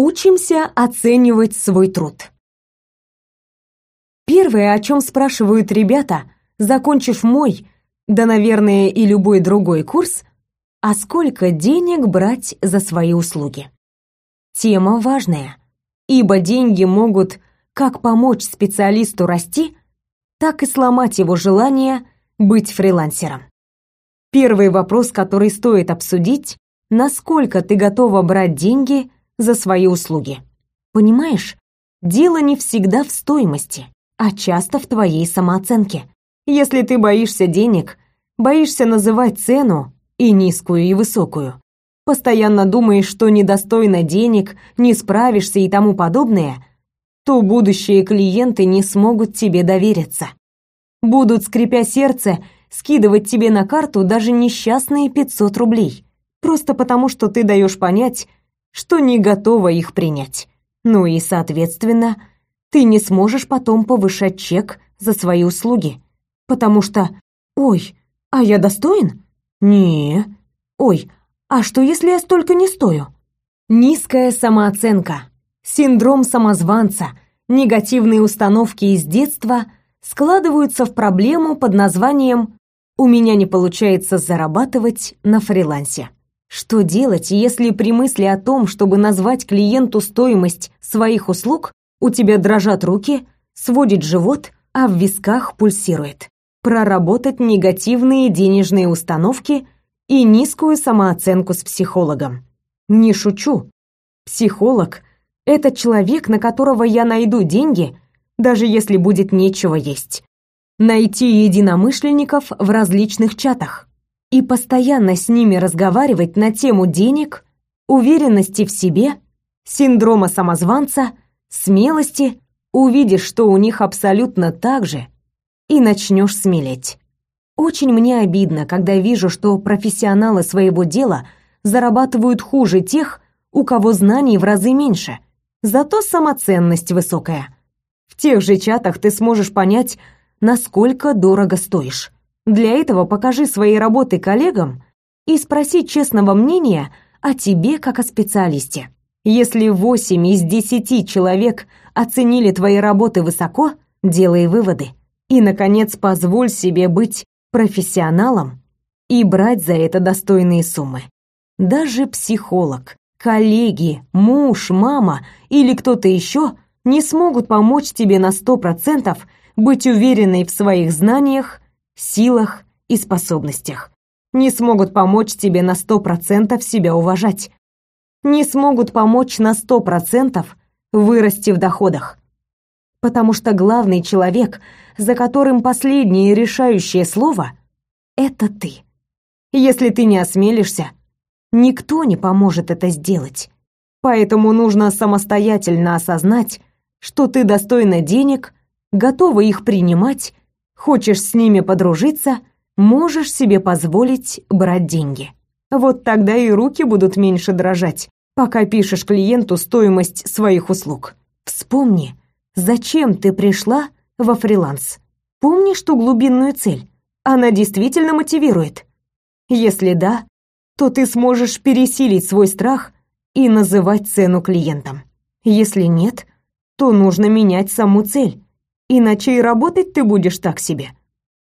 Учимся оценивать свой труд. Первое, о чем спрашивают ребята, закончив мой, да, наверное, и любой другой курс, а сколько денег брать за свои услуги? Тема важная, ибо деньги могут как помочь специалисту расти, так и сломать его желание быть фрилансером. Первый вопрос, который стоит обсудить, насколько ты готова брать деньги за свои услуги. Понимаешь, дело не всегда в стоимости, а часто в твоей самооценке. Если ты боишься денег, боишься называть цену и низкую, и высокую, постоянно думаешь, что недостойно денег, не справишься и тому подобное, то будущие клиенты не смогут тебе довериться. Будут, скрипя сердце, скидывать тебе на карту даже несчастные 500 рублей, просто потому что ты даешь понять, что не готова их принять. Ну и, соответственно, ты не сможешь потом повышать чек за свои услуги, потому что «Ой, а я достоин?» «Не». «Ой, а что, если я столько не стою?» Низкая самооценка, синдром самозванца, негативные установки из детства складываются в проблему под названием «У меня не получается зарабатывать на фрилансе». Что делать, если при мысли о том, чтобы назвать клиенту стоимость своих услуг, у тебя дрожат руки, сводит живот, а в висках пульсирует? Проработать негативные денежные установки и низкую самооценку с психологом. Не шучу. Психолог – это человек, на которого я найду деньги, даже если будет нечего есть. Найти единомышленников в различных чатах и постоянно с ними разговаривать на тему денег, уверенности в себе, синдрома самозванца, смелости, увидишь, что у них абсолютно так же, и начнешь смелеть. Очень мне обидно, когда вижу, что профессионалы своего дела зарабатывают хуже тех, у кого знаний в разы меньше, зато самоценность высокая. В тех же чатах ты сможешь понять, насколько дорого стоишь. Для этого покажи свои работы коллегам и спроси честного мнения о тебе как о специалисте. Если 8 из 10 человек оценили твои работы высоко, делай выводы. И, наконец, позволь себе быть профессионалом и брать за это достойные суммы. Даже психолог, коллеги, муж, мама или кто-то еще не смогут помочь тебе на 100% быть уверенной в своих знаниях силах и способностях. Не смогут помочь тебе на сто процентов себя уважать. Не смогут помочь на сто процентов вырасти в доходах. Потому что главный человек, за которым последнее решающее слово, это ты. Если ты не осмелишься, никто не поможет это сделать. Поэтому нужно самостоятельно осознать, что ты достойна денег, готова их принимать Хочешь с ними подружиться, можешь себе позволить брать деньги. Вот тогда и руки будут меньше дрожать, пока пишешь клиенту стоимость своих услуг. Вспомни, зачем ты пришла во фриланс. Помнишь ту глубинную цель? Она действительно мотивирует. Если да, то ты сможешь пересилить свой страх и называть цену клиентам. Если нет, то нужно менять саму цель Иначе и работать ты будешь так себе.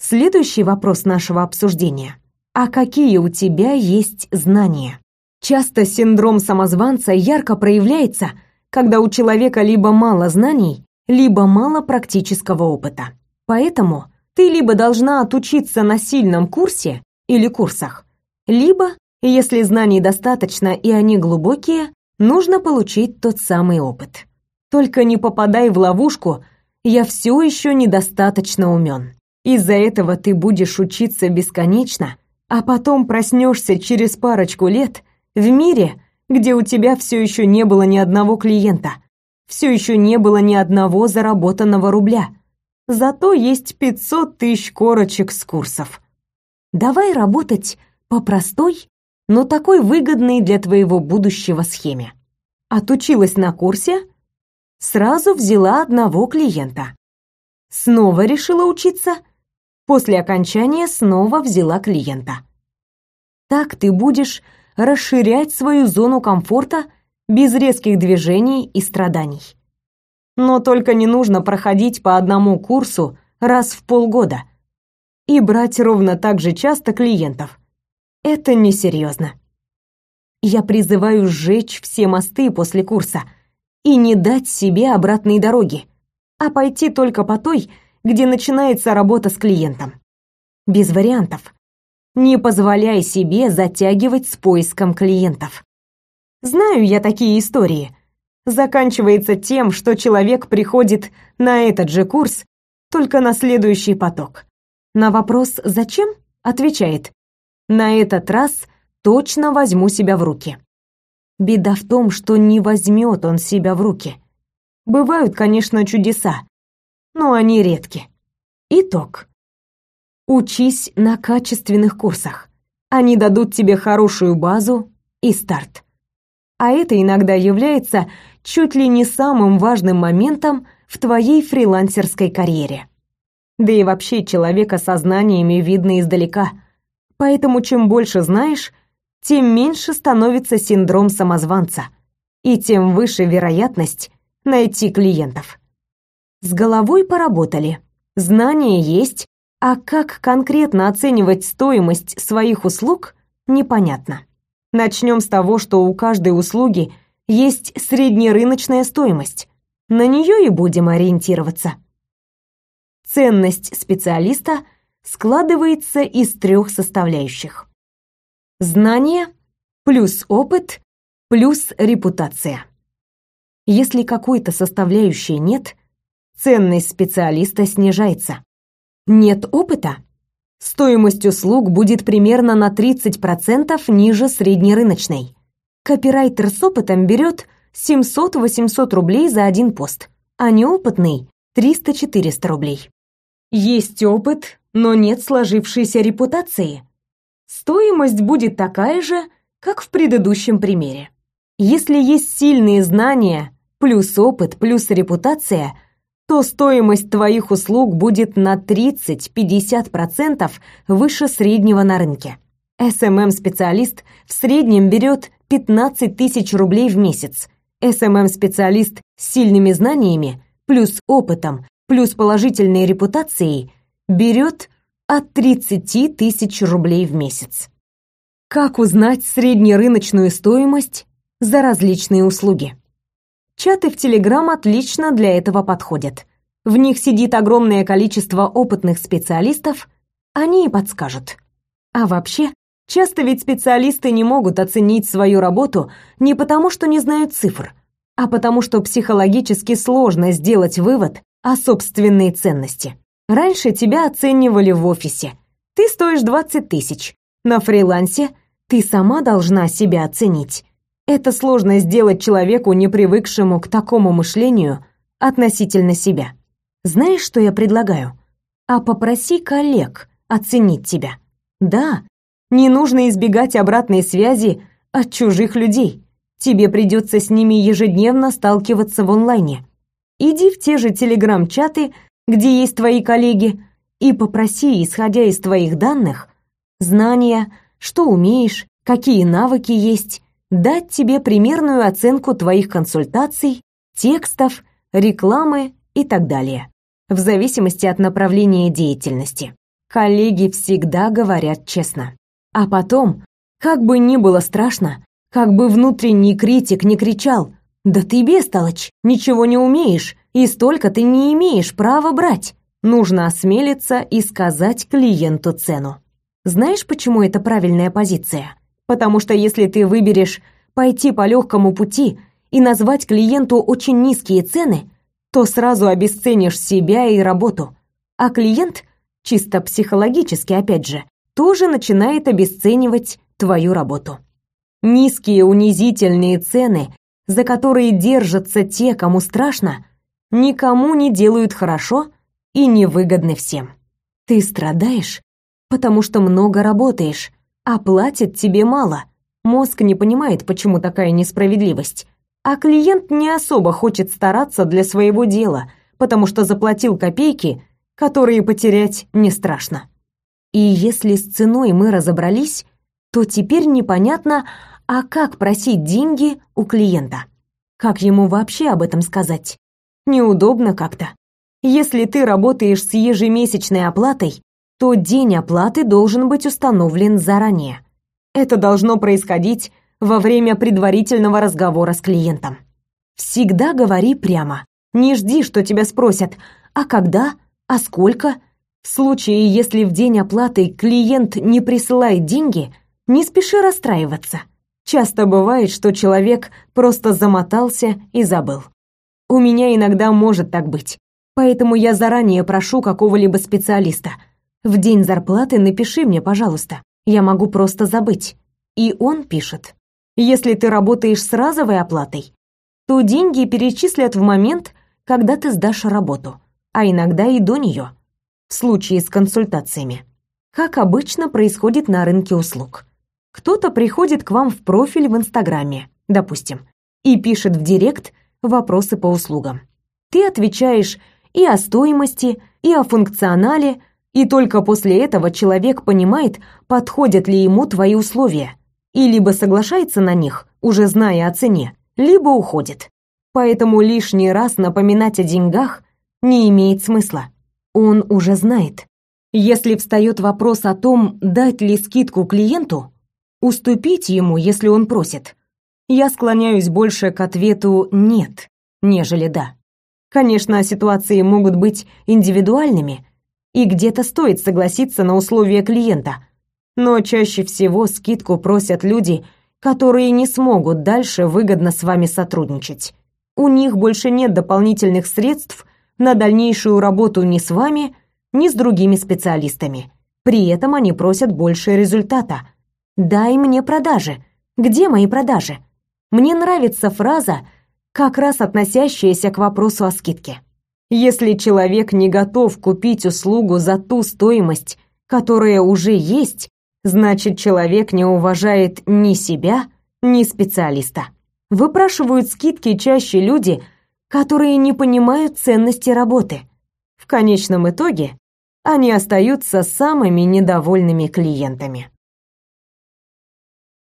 Следующий вопрос нашего обсуждения. А какие у тебя есть знания? Часто синдром самозванца ярко проявляется, когда у человека либо мало знаний, либо мало практического опыта. Поэтому ты либо должна отучиться на сильном курсе или курсах, либо, если знаний достаточно и они глубокие, нужно получить тот самый опыт. Только не попадай в ловушку – я все еще недостаточно умен. Из-за этого ты будешь учиться бесконечно, а потом проснешься через парочку лет в мире, где у тебя все еще не было ни одного клиента, все еще не было ни одного заработанного рубля. Зато есть 500 тысяч корочек с курсов. Давай работать по простой, но такой выгодной для твоего будущего схеме. Отучилась на курсе – сразу взяла одного клиента. Снова решила учиться. После окончания снова взяла клиента. Так ты будешь расширять свою зону комфорта без резких движений и страданий. Но только не нужно проходить по одному курсу раз в полгода и брать ровно так же часто клиентов. Это несерьезно. Я призываю сжечь все мосты после курса и не дать себе обратной дороги, а пойти только по той, где начинается работа с клиентом. Без вариантов. Не позволяй себе затягивать с поиском клиентов. Знаю я такие истории. Заканчивается тем, что человек приходит на этот же курс, только на следующий поток. На вопрос «Зачем?» отвечает «На этот раз точно возьму себя в руки». Беда в том, что не возьмет он себя в руки. Бывают, конечно, чудеса, но они редки. Итог. Учись на качественных курсах. Они дадут тебе хорошую базу и старт а это иногда является чуть ли не самым важным моментом в твоей фрилансерской карьере. Да и вообще человека со знаниями видно издалека, поэтому чем больше знаешь, тем меньше становится синдром самозванца, и тем выше вероятность найти клиентов. С головой поработали, знания есть, а как конкретно оценивать стоимость своих услуг, непонятно. Начнем с того, что у каждой услуги есть среднерыночная стоимость. На нее и будем ориентироваться. Ценность специалиста складывается из трех составляющих. Знание плюс опыт плюс репутация. Если какой-то составляющей нет, ценность специалиста снижается. Нет опыта Стоимость услуг будет примерно на 30% ниже среднерыночной. Копирайтер с опытом берет 700-800 рублей за один пост, а неопытный – 300-400 рублей. Есть опыт, но нет сложившейся репутации. Стоимость будет такая же, как в предыдущем примере. Если есть сильные знания, плюс опыт, плюс репутация – то стоимость твоих услуг будет на 30-50% выше среднего на рынке. SMM-специалист в среднем берет 15 тысяч рублей в месяц. SMM-специалист с сильными знаниями, плюс опытом, плюс положительной репутацией берет от 30 тысяч рублей в месяц. Как узнать среднерыночную стоимость за различные услуги? Чаты в Телеграм отлично для этого подходят. В них сидит огромное количество опытных специалистов, они и подскажут. А вообще, часто ведь специалисты не могут оценить свою работу не потому, что не знают цифр, а потому что психологически сложно сделать вывод о собственной ценности. Раньше тебя оценивали в офисе. Ты стоишь 20 тысяч. На фрилансе ты сама должна себя оценить. Это сложно сделать человеку, не привыкшему к такому мышлению относительно себя. Знаешь, что я предлагаю? А попроси коллег оценить тебя. Да, не нужно избегать обратной связи от чужих людей. Тебе придется с ними ежедневно сталкиваться в онлайне. Иди в те же телеграм-чаты, где есть твои коллеги, и попроси, исходя из твоих данных, знания, что умеешь, какие навыки есть, дать тебе примерную оценку твоих консультаций, текстов, рекламы и так далее, в зависимости от направления деятельности. Коллеги всегда говорят честно. А потом, как бы ни было страшно, как бы внутренний критик не кричал «Да ты бестолочь, ничего не умеешь, и столько ты не имеешь права брать», нужно осмелиться и сказать клиенту цену. Знаешь, почему это правильная позиция? Потому что если ты выберешь пойти по легкому пути и назвать клиенту очень низкие цены, то сразу обесценишь себя и работу. А клиент, чисто психологически опять же, тоже начинает обесценивать твою работу. Низкие унизительные цены, за которые держатся те, кому страшно, никому не делают хорошо и невыгодны всем. Ты страдаешь, потому что много работаешь, а платят тебе мало. Мозг не понимает, почему такая несправедливость. А клиент не особо хочет стараться для своего дела, потому что заплатил копейки, которые потерять не страшно. И если с ценой мы разобрались, то теперь непонятно, А как просить деньги у клиента? Как ему вообще об этом сказать? Неудобно как-то. Если ты работаешь с ежемесячной оплатой, то день оплаты должен быть установлен заранее. Это должно происходить во время предварительного разговора с клиентом. Всегда говори прямо. Не жди, что тебя спросят «а когда?», «а сколько?». В случае, если в день оплаты клиент не присылает деньги, не спеши расстраиваться. Часто бывает, что человек просто замотался и забыл. У меня иногда может так быть. Поэтому я заранее прошу какого-либо специалиста. В день зарплаты напиши мне, пожалуйста. Я могу просто забыть. И он пишет. Если ты работаешь с разовой оплатой, то деньги перечислят в момент, когда ты сдашь работу, а иногда и до нее. В случае с консультациями. Как обычно происходит на рынке услуг. Кто-то приходит к вам в профиль в Инстаграме, допустим, и пишет в директ вопросы по услугам. Ты отвечаешь и о стоимости, и о функционале, и только после этого человек понимает, подходят ли ему твои условия, и либо соглашается на них, уже зная о цене, либо уходит. Поэтому лишний раз напоминать о деньгах не имеет смысла. Он уже знает. Если встает вопрос о том, дать ли скидку клиенту, уступить ему, если он просит. Я склоняюсь больше к ответу «нет», нежели «да». Конечно, ситуации могут быть индивидуальными, и где-то стоит согласиться на условия клиента, но чаще всего скидку просят люди, которые не смогут дальше выгодно с вами сотрудничать. У них больше нет дополнительных средств на дальнейшую работу ни с вами, ни с другими специалистами. При этом они просят больше результата – «Дай мне продажи. Где мои продажи?» Мне нравится фраза, как раз относящаяся к вопросу о скидке. Если человек не готов купить услугу за ту стоимость, которая уже есть, значит, человек не уважает ни себя, ни специалиста. Выпрашивают скидки чаще люди, которые не понимают ценности работы. В конечном итоге они остаются самыми недовольными клиентами.